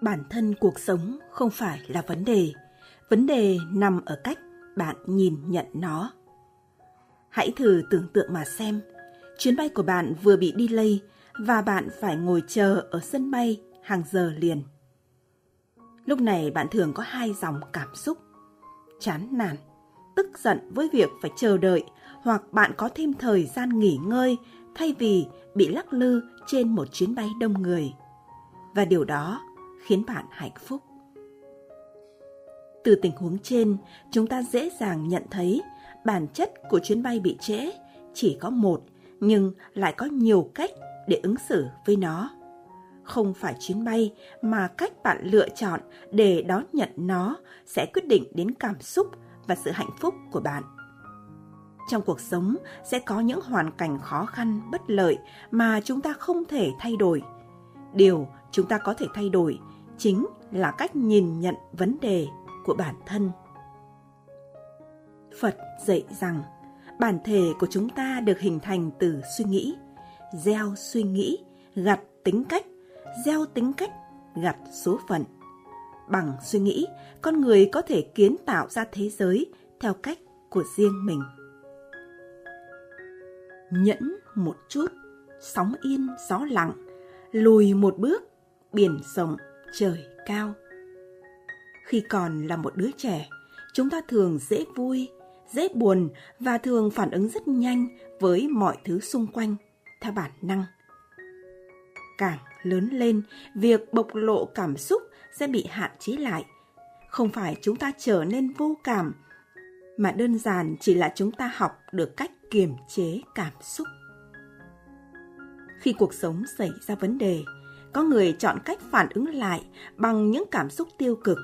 bản thân cuộc sống không phải là vấn đề. Vấn đề nằm ở cách bạn nhìn nhận nó. Hãy thử tưởng tượng mà xem. Chuyến bay của bạn vừa bị delay và bạn phải ngồi chờ ở sân bay hàng giờ liền. Lúc này bạn thường có hai dòng cảm xúc. Chán nản, tức giận với việc phải chờ đợi hoặc bạn có thêm thời gian nghỉ ngơi thay vì bị lắc lư trên một chuyến bay đông người. Và điều đó khiến bạn hạnh phúc. Từ tình huống trên, chúng ta dễ dàng nhận thấy bản chất của chuyến bay bị trễ chỉ có một, nhưng lại có nhiều cách để ứng xử với nó. Không phải chuyến bay mà cách bạn lựa chọn để đón nhận nó sẽ quyết định đến cảm xúc và sự hạnh phúc của bạn. Trong cuộc sống sẽ có những hoàn cảnh khó khăn, bất lợi mà chúng ta không thể thay đổi. Điều chúng ta có thể thay đổi chính là cách nhìn nhận vấn đề của bản thân. Phật dạy rằng, bản thể của chúng ta được hình thành từ suy nghĩ, gieo suy nghĩ, gặt tính cách, gieo tính cách, gặt số phận. Bằng suy nghĩ, con người có thể kiến tạo ra thế giới theo cách của riêng mình. Nhẫn một chút, sóng yên gió lặng, lùi một bước biển rộng, trời cao. Khi còn là một đứa trẻ, chúng ta thường dễ vui, dễ buồn và thường phản ứng rất nhanh với mọi thứ xung quanh, theo bản năng. Càng lớn lên, việc bộc lộ cảm xúc sẽ bị hạn chế lại. Không phải chúng ta trở nên vô cảm, mà đơn giản chỉ là chúng ta học được cách kiềm chế cảm xúc. Khi cuộc sống xảy ra vấn đề có người chọn cách phản ứng lại bằng những cảm xúc tiêu cực.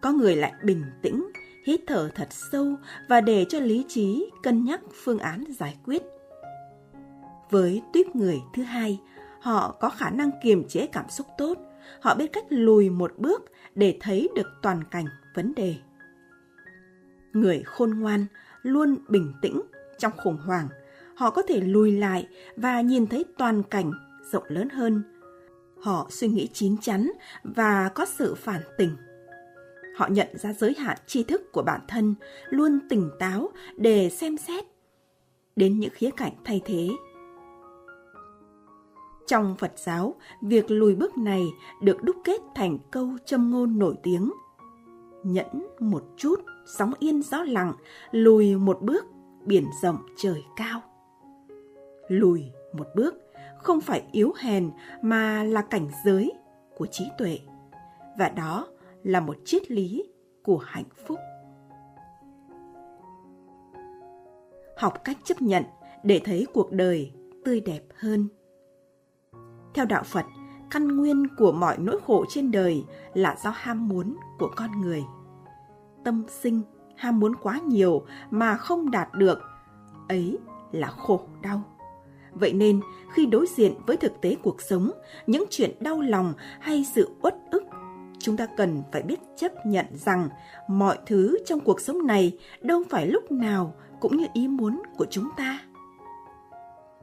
Có người lại bình tĩnh, hít thở thật sâu và để cho lý trí cân nhắc phương án giải quyết. Với tuyếp người thứ hai, họ có khả năng kiềm chế cảm xúc tốt. Họ biết cách lùi một bước để thấy được toàn cảnh vấn đề. Người khôn ngoan, luôn bình tĩnh trong khủng hoảng. Họ có thể lùi lại và nhìn thấy toàn cảnh rộng lớn hơn họ suy nghĩ chín chắn và có sự phản tỉnh. Họ nhận ra giới hạn tri thức của bản thân, luôn tỉnh táo để xem xét đến những khía cạnh thay thế. Trong phật giáo, việc lùi bước này được đúc kết thành câu châm ngôn nổi tiếng. Nhẫn một chút, sóng yên gió lặng, lùi một bước, biển rộng trời cao. Lùi một bước không phải yếu hèn mà là cảnh giới của trí tuệ. Và đó là một triết lý của hạnh phúc. Học cách chấp nhận để thấy cuộc đời tươi đẹp hơn. Theo đạo phật, căn nguyên của mọi nỗi khổ trên đời là do ham muốn của con người. Tâm sinh ham muốn quá nhiều mà không đạt được, ấy là khổ đau vậy nên, khi đối diện với thực tế cuộc sống, những chuyện đau lòng hay sự uất ức, chúng ta cần phải biết chấp nhận rằng mọi thứ trong cuộc sống này đâu phải lúc nào cũng như ý muốn của chúng ta.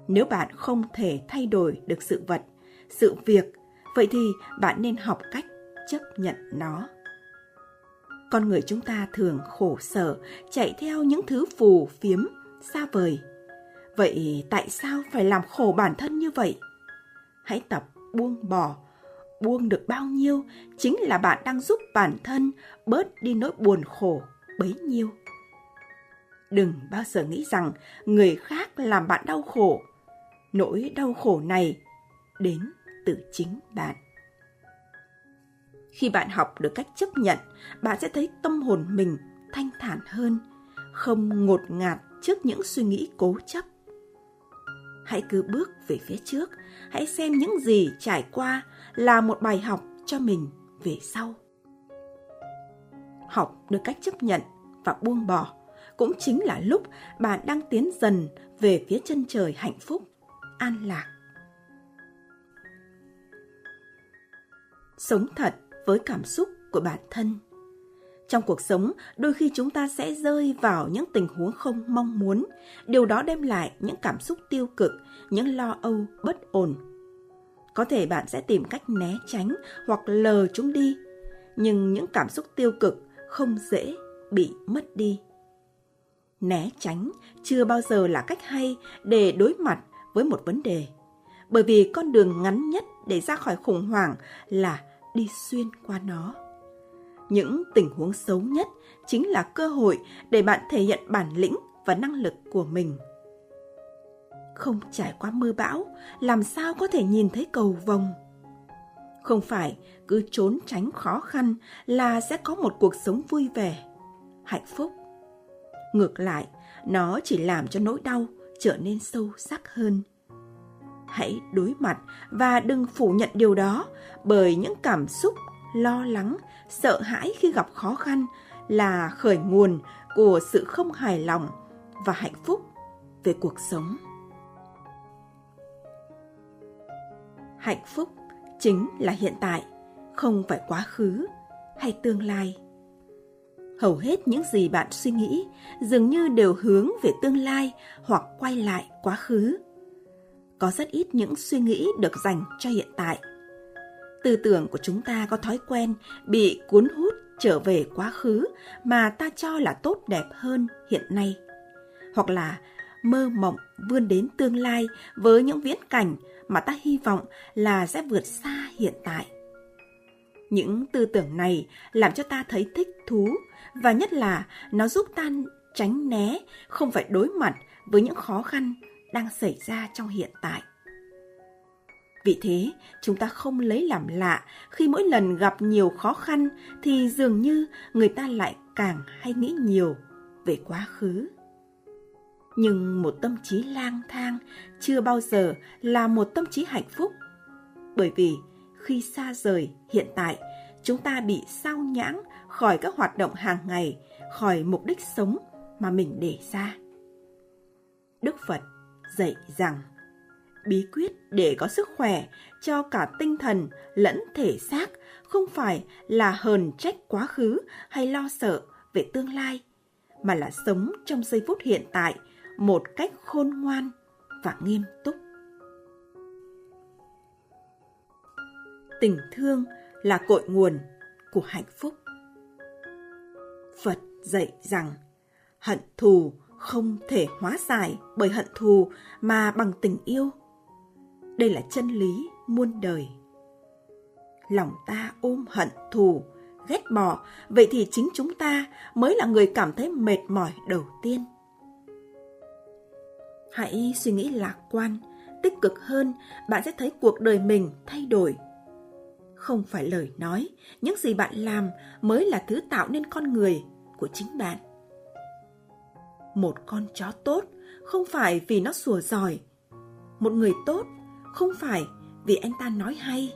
Nếu bạn không thể thay đổi được sự vật, sự việc, vậy thì bạn nên học cách chấp nhận nó. Con người chúng ta thường khổ sở, chạy theo những thứ phù phiếm, xa vời vậy tại sao phải làm khổ bản thân như vậy? Hãy tập buông bỏ. Buông được bao nhiêu chính là bạn đang giúp bản thân bớt đi nỗi buồn khổ bấy nhiêu. Đừng bao giờ nghĩ rằng người khác làm bạn đau khổ. Nỗi đau khổ này đến từ chính bạn. Khi bạn học được cách chấp nhận, bạn sẽ thấy tâm hồn mình thanh thản hơn, không ngột ngạt trước những suy nghĩ cố chấp hãy cứ bước về phía trước. Hãy xem những gì trải qua là một bài học cho mình về sau. Học được cách chấp nhận và buông bỏ cũng chính là lúc bạn đang tiến dần về phía chân trời hạnh phúc, an lạc. Sống thật với cảm xúc của bản thân trong cuộc sống đôi khi chúng ta sẽ rơi vào những tình huống không mong muốn điều đó đem lại những cảm xúc tiêu cực những lo âu bất ổn Có thể bạn sẽ tìm cách né tránh hoặc lờ chúng đi, nhưng những cảm xúc tiêu cực không dễ bị mất đi. Né tránh chưa bao giờ là cách hay để đối mặt với một vấn đề, bởi vì con đường ngắn nhất để ra khỏi khủng hoảng là đi xuyên qua nó. Những tình huống xấu nhất chính là cơ hội để bạn thể hiện bản lĩnh và năng lực của mình. Không trải qua mưa bão, làm sao có thể nhìn thấy cầu vồng? Không phải cứ trốn tránh khó khăn là sẽ có một cuộc sống vui vẻ, hạnh phúc. Ngược lại, nó chỉ làm cho nỗi đau trở nên sâu sắc hơn. Hãy đối mặt và đừng phủ nhận điều đó bởi những cảm xúc lo lắng, sợ hãi khi gặp khó khăn là khởi nguồn của sự không hài lòng và hạnh phúc về cuộc sống. Hạnh phúc chính là hiện tại, không phải quá khứ hay tương lai. Hầu hết những gì bạn suy nghĩ dường như đều hướng về tương lai hoặc quay lại quá khứ. Có rất ít những suy nghĩ được dành cho hiện tại. Tư tưởng của chúng ta có thói quen bị cuốn hút trở về quá khứ mà ta cho là tốt đẹp hơn hiện nay. Hoặc là mơ mộng vươn đến tương lai với những viễn cảnh mà ta hy vọng là sẽ vượt xa hiện tại. Những tư tưởng này làm cho ta thấy thích thú và nhất là nó giúp ta tránh né, không phải đối mặt với những khó khăn đang xảy ra trong hiện tại. Vì thế, chúng ta không lấy làm lạ khi mỗi lần gặp nhiều khó khăn thì dường như người ta lại càng hay nghĩ nhiều về quá khứ. Nhưng một tâm trí lang thang chưa bao giờ là một tâm trí hạnh phúc. Bởi vì khi xa rời hiện tại, chúng ta bị sao nhãng khỏi các hoạt động hàng ngày, khỏi mục đích sống mà mình để ra. Đức Phật dạy rằng bí quyết để có sức khỏe cho cả tinh thần lẫn thể xác không phải là hờn trách quá khứ hay lo sợ về tương lai, mà là sống trong giây phút hiện tại một cách khôn ngoan và nghiêm túc. Tình thương là cội nguồn của hạnh phúc. Phật dạy rằng, hận thù không thể hóa giải bởi hận thù mà bằng tình yêu đây là chân lý muôn đời. Lòng ta ôm hận thù, ghét bỏ, vậy thì chính chúng ta mới là người cảm thấy mệt mỏi đầu tiên. Hãy suy nghĩ lạc quan, tích cực hơn, bạn sẽ thấy cuộc đời mình thay đổi. Không phải lời nói, những gì bạn làm mới là thứ tạo nên con người của chính bạn. Một con chó tốt không phải vì nó sủa giỏi. Một người tốt không phải vì anh ta nói hay.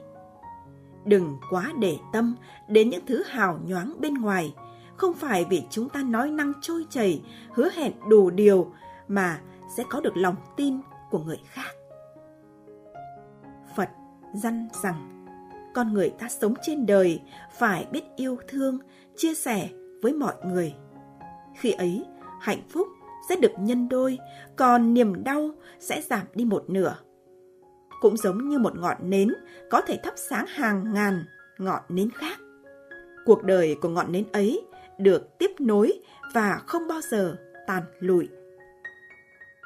Đừng quá để tâm đến những thứ hào nhoáng bên ngoài, không phải vì chúng ta nói năng trôi chảy, hứa hẹn đủ điều mà sẽ có được lòng tin của người khác. Phật dăn rằng con người ta sống trên đời phải biết yêu thương, chia sẻ với mọi người. Khi ấy, hạnh phúc sẽ được nhân đôi, còn niềm đau sẽ giảm đi một nửa cũng giống như một ngọn nến có thể thắp sáng hàng ngàn ngọn nến khác. Cuộc đời của ngọn nến ấy được tiếp nối và không bao giờ tàn lụi.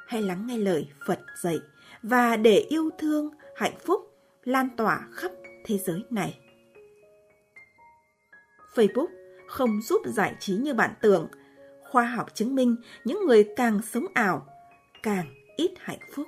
Hãy lắng nghe lời Phật dạy và để yêu thương, hạnh phúc lan tỏa khắp thế giới này. Facebook không giúp giải trí như bạn tưởng. Khoa học chứng minh những người càng sống ảo, càng ít hạnh phúc.